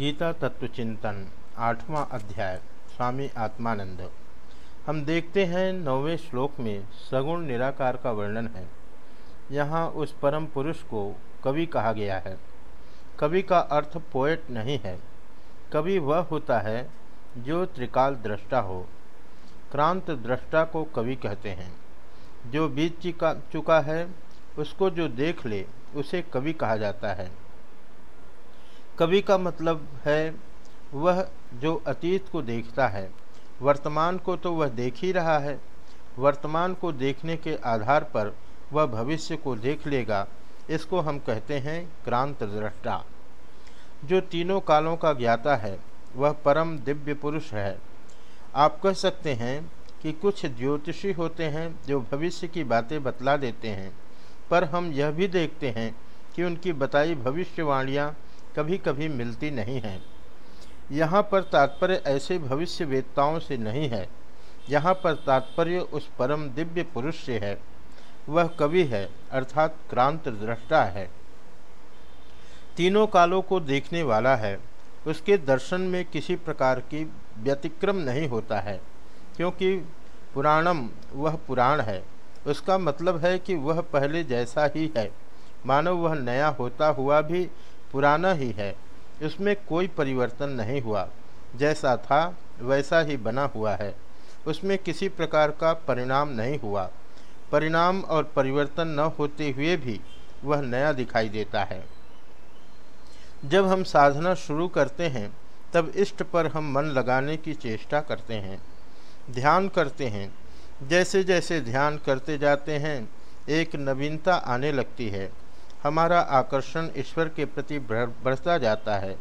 गीता तत्व चिंतन, आठवां अध्याय, स्वामी आत्मानंद। हम देखते हैं नौवें श्लोक में सगुण निराकार का वर्णन है। यहाँ उस परम पुरुष को कवि कहा गया है। कवि का अर्थ पोएट नहीं है। कवि वह होता है जो त्रिकाल दृष्टा हो। क्रांत दृष्टा को कवि कहते हैं। जो बीत चुका है, उसको जो देख ले, उसे कवि कहा जाता है। कवि का मतलब है, वह जो अतीत को देखता है। वर्तमान को तो वह देख ही रहा है। वर्तमान को देखने के आधार पर वह भविष्य को देख लेगा। इसको हम कहते हैं क्रांत दृष्टा। जो तीनों कालों का ज्ञाता है, वह परम दिव्य पुरुष है। आप कह सकते हैं कि कुछ ज्योतिषी होते हैं जो भविष्य की बातें बतला देते हैं, पर हम यह भी देखते हैं कि उनकी बताई भविष्यवाणियाँ कभी कभी मिलती नहीं है। यहाँ पर तात्पर्य ऐसे भविष्य वेदताओं से नहीं है। यहाँ पर तात्पर्य उस परम दिव्य पुरुष से है। वह कवि है, अर्थात क्रांत दृष्टा है। तीनों कालों को देखने वाला है। उसके दर्शन में किसी प्रकार की व्यतिक्रम नहीं होता है, क्योंकि पुराणम वह पुराण है। उसका मतलब है कि वह पहले जैसा ही है। मानव वह नया होता हुआ भी पुराना ही है। उसमें कोई परिवर्तन नहीं हुआ। जैसा था, वैसा ही बना हुआ है। उसमें किसी प्रकार का परिणाम नहीं हुआ। परिणाम और परिवर्तन न होते हुए भी वह नया दिखाई देता है। जब हम साधना शुरू करते हैं, तब इष्ट पर हम मन लगाने की चेष्टा करते हैं। ध्यान करते हैं। जैसे जैसे ध्यान करते जाते हैं, एक नवीनता आने लगती है। हमारा आकर्षण ईश्वर के प्रति बढ़ता जाता है।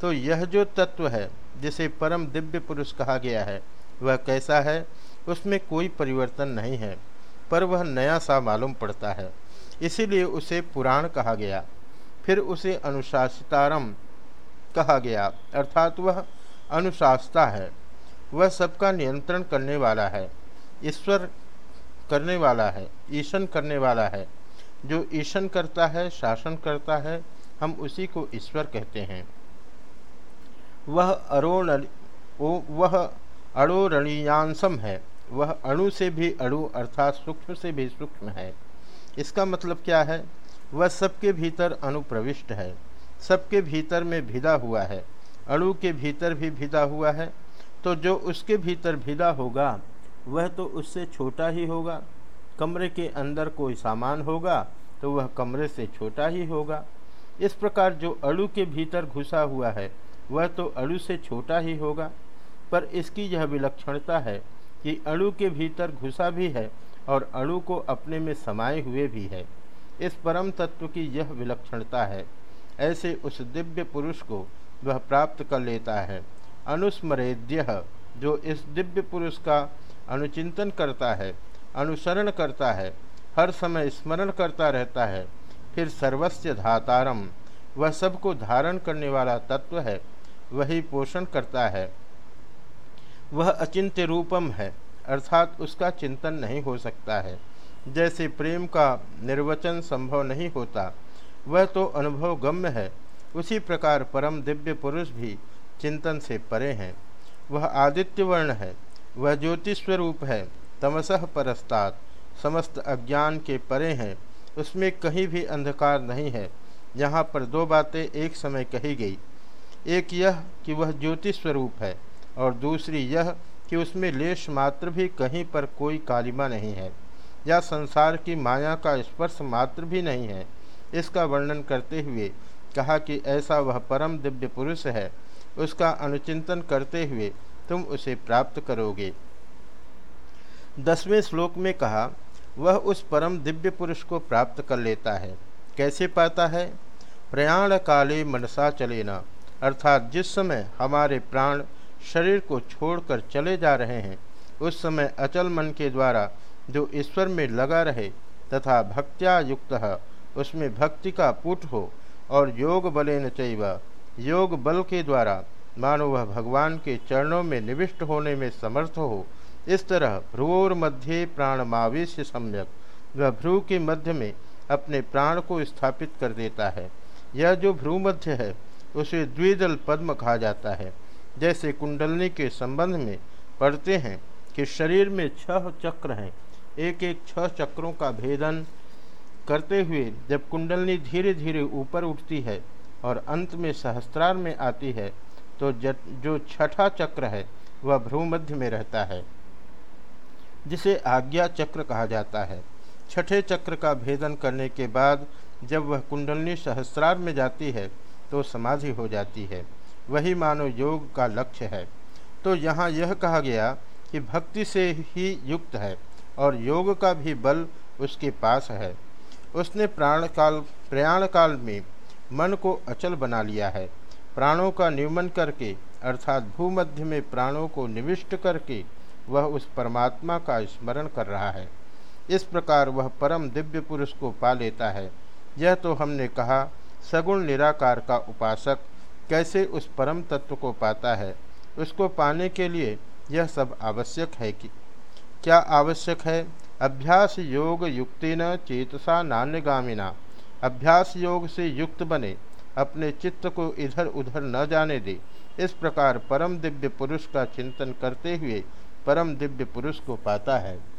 तो यह जो तत्व है, जिसे परम दिव्य पुरुष कहा गया है, वह कैसा है? उसमें कोई परिवर्तन नहीं है, पर वह नया सा मालूम पड़ता है। इसीलिए उसे पुराण कहा गया। फिर उसे अनुशासितारम कहा गया, अर्थात वह अनुशासता है। वह सबका नियंत्रण करने वाला है, ईश्वर करने वाला है, ईशन करने वाला है। जो ईशन करता है, शासन करता है, हम उसी को ईश्वर कहते हैं। वह अरोण वह अड़ोरणीयांसम है। वह अणु से भी अणु अर्थात सूक्ष्म से भी सूक्ष्म है। इसका मतलब क्या है? वह सबके भीतर अनुप्रविष्ट है। सबके भीतर में भिदा हुआ है। अणु के भीतर भी भिदा हुआ है। तो जो उसके भीतर भिदा होगा, वह तो उससे छोटा ही होगा। कमरे के अंदर कोई सामान होगा तो वह कमरे से छोटा ही होगा। इस प्रकार जो अड़ु के भीतर घुसा हुआ है, वह तो अड़ु से छोटा ही होगा। पर इसकी यह विलक्षणता है कि अणु के भीतर घुसा भी है और अणु को अपने में समाये हुए भी है। इस परम तत्व की यह विलक्षणता है। ऐसे उस दिव्य पुरुष को वह प्राप्त कर लेता है। अनुस्मरेद्य, जो इस दिव्य पुरुष का अनुचिंतन करता है अनुसरण करता है, हर समय स्मरण करता रहता है, फिर सर्वस्व धातारम, वह सबको धारण करने वाला तत्व है, वही पोषण करता है। वह अचिंत्य रूपम है, अर्थात उसका चिंतन नहीं हो सकता है। जैसे प्रेम का निर्वचन संभव नहीं होता, वह तो अनुभव गम्य है, उसी प्रकार परम दिव्य पुरुष भी चिंतन से परे हैं। वह आदित्य वर्ण है, वह ज्योतिस्वरूप है तमसह परस्तात। समस्त अज्ञान के परे हैं। उसमें कहीं भी अंधकार नहीं है। यहाँ पर दो बातें एक समय कही गई। एक यह कि वह ज्योति स्वरूप है और दूसरी यह कि उसमें लेश मात्र भी कहीं पर कोई कालिमा नहीं है। या संसार की माया का स्पर्श मात्र भी नहीं है। इसका वर्णन करते हुए कहा कि ऐसा वह परम दिव्य पुरुष है। उसका अनुचिंतन करते हुए तुम उसे प्राप्त करोगे। दसवें श्लोक में कहा, वह उस परम दिव्य पुरुष को प्राप्त कर लेता है। कैसे पाता है? प्रयाण काले मनसा चलेना, अर्थात जिस समय हमारे प्राण शरीर को छोड़कर चले जा रहे हैं, उस समय अचल मन के द्वारा जो ईश्वर में लगा रहे तथा भक्त्या युक्त, उसमें भक्ति का पुट हो और योग बलेन चैव, योग बल के द्वारा मानो वह भगवान के चरणों में निविष्ट होने में समर्थ हो इस तरह भ्रुवोर मध्य प्राणमावेश सम्यक, वह भ्रू के मध्य में अपने प्राण को स्थापित कर देता है। यह जो भ्रू मध्य है, उसे द्विदल पद्म कहा जाता है। जैसे कुंडलनी के संबंध में पढ़ते हैं कि शरीर में छह चक्र हैं। एक एक छह चक्रों का भेदन करते हुए जब कुंडलनी धीरे धीरे ऊपर उठती है और अंत में सहस्त्रार में आती है तो जो छठा चक्र है, वह भ्रूमध्य में रहता है। जिसे आज्ञा चक्र कहा जाता है। छठे चक्र का भेदन करने के बाद जब वह कुंडलनी सहस्त्रार में जाती है तो समाधि हो जाती है। वही मानो योग का लक्ष्य है। तो यहाँ यह कहा गया कि भक्ति से ही युक्त है और योग का भी बल उसके पास है। उसने प्राण काल प्रयाण काल में मन को अचल बना लिया है। प्राणों का नियमन करके, अर्थात भूमध्य में प्राणों को निविष्ट करके वह उस परमात्मा का स्मरण कर रहा है। इस प्रकार वह परम दिव्य पुरुष को पा लेता है। यह तो हमने कहा, सगुण निराकार का उपासक कैसे उस परम तत्व को पाता है? उसको पाने के लिए यह सब आवश्यक है कि, क्या आवश्यक है? अभ्यास योग युक्ति न चेतसा नान्यगामिना। अभ्यास योग से युक्त बने, अपने चित्त को इधर उधर न जाने दे। इस प्रकार परम दिव्य पुरुष का चिंतन करते हुए परम दिव्य पुरुष को पाता है।